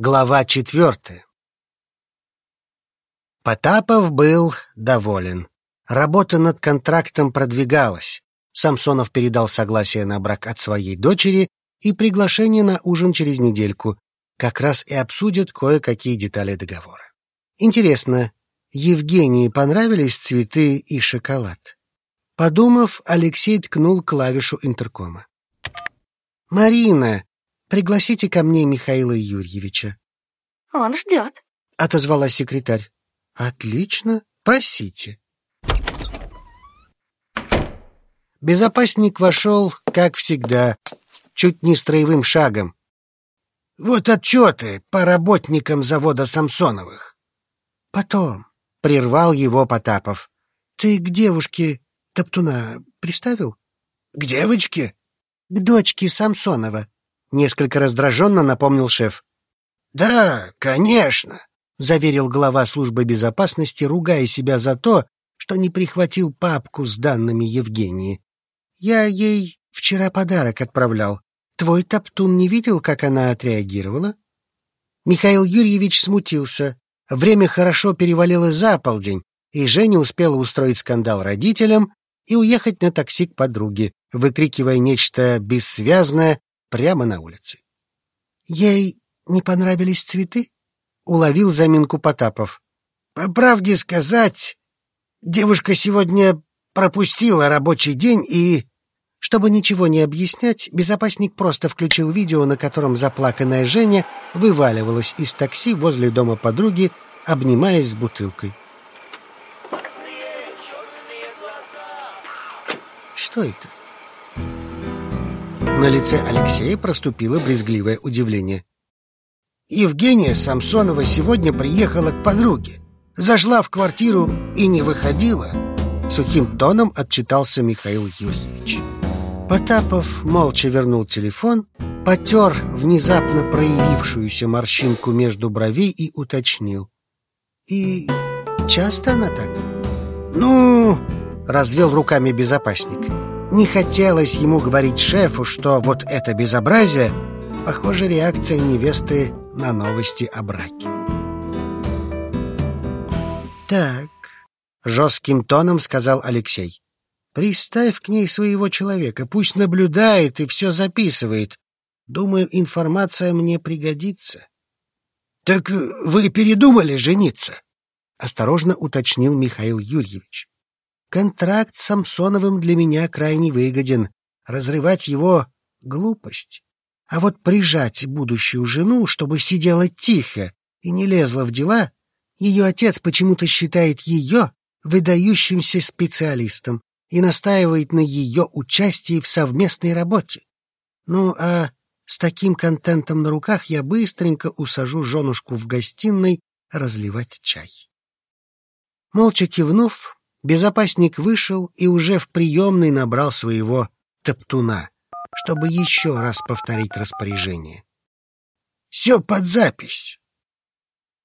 Глава четвертая. Потапов был доволен. Работа над контрактом продвигалась. Самсонов передал согласие на брак от своей дочери и приглашение на ужин через недельку. Как раз и обсудят кое-какие детали договора. Интересно, Евгении понравились цветы и шоколад? Подумав, Алексей ткнул клавишу интеркома. «Марина, пригласите ко мне Михаила Юрьевича». «Он ждет», — отозвалась секретарь. «Отлично, просите». Безопасник вошел, как всегда, чуть не строевым шагом. «Вот отчеты по работникам завода Самсоновых». «Потом», — прервал его Потапов. «Ты к девушке Топтуна приставил?» «К девочке?» «К дочке Самсонова», — несколько раздраженно напомнил шеф. «Да, конечно», — заверил глава службы безопасности, ругая себя за то, что не прихватил папку с данными Евгении. «Я ей вчера подарок отправлял. Твой Топтун не видел, как она отреагировала?» Михаил Юрьевич смутился. Время хорошо перевалило за полдень, и Женя успела устроить скандал родителям, и уехать на такси к подруге, выкрикивая нечто бессвязное прямо на улице. «Ей не понравились цветы?» — уловил заминку Потапов. «По правде сказать, девушка сегодня пропустила рабочий день и...» Чтобы ничего не объяснять, безопасник просто включил видео, на котором заплаканная Женя вываливалась из такси возле дома подруги, обнимаясь с бутылкой. Что это? На лице Алексея проступило брезгливое удивление. Евгения Самсонова сегодня приехала к подруге. Зашла в квартиру и не выходила. Сухим тоном отчитался Михаил Юрьевич. Потапов молча вернул телефон, потер внезапно проявившуюся морщинку между бровей и уточнил. «И часто она так?» «Ну...» развел руками безопасник. Не хотелось ему говорить шефу, что вот это безобразие, похоже, реакция невесты на новости о браке. «Так», — жестким тоном сказал Алексей, — «приставь к ней своего человека, пусть наблюдает и все записывает. Думаю, информация мне пригодится». «Так вы передумали жениться?» — осторожно уточнил Михаил Юрьевич. Контракт с Самсоновым для меня крайне выгоден. Разрывать его — глупость. А вот прижать будущую жену, чтобы сидела тихо и не лезла в дела, ее отец почему-то считает ее выдающимся специалистом и настаивает на ее участии в совместной работе. Ну, а с таким контентом на руках я быстренько усажу женушку в гостиной разливать чай. Молча кивнув, Безопасник вышел и уже в приемной набрал своего топтуна, чтобы еще раз повторить распоряжение. «Все под запись»,